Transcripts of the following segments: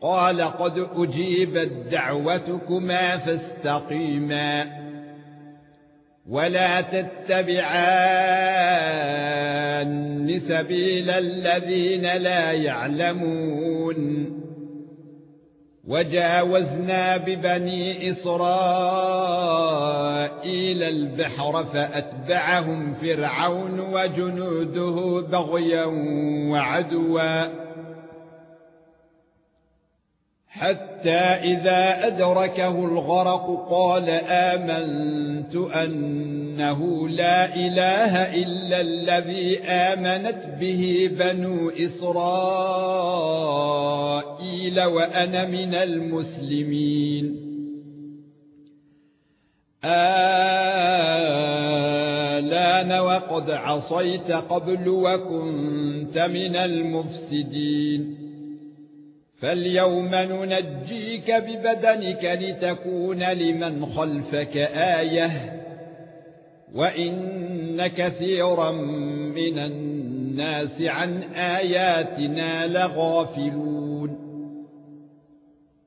قال قد أجيبت دعوتكما فاستقيما ولا تتبعان سبيل الذين لا يعلمون وجاوزنا ببني إسرائيل البحر فأتبعهم فرعون وجنوده بغيا وعدوا حتى إذا أدركه الغرق قال آمنت أنه لا إله إلا الذي آمنت به بنو إسرائيل وأنا من المسلمين. آلان وقد عصيت قبل وكنت من المفسدين. فاليوم ننجيك ببدنك لتكون لمن خلفك آية وإن كثيرا من الناس عن آياتنا لغافلون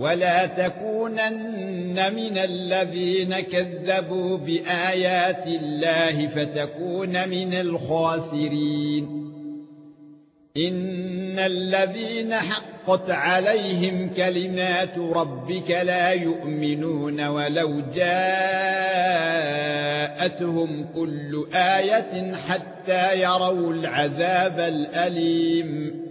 ولا تكونن من الذين كذبوا بايات الله فتكون من الخاسرين ان الذين حقت عليهم كلمات ربك لا يؤمنون ولو جاءتهم كل إيه حتى يروا العذاب الالم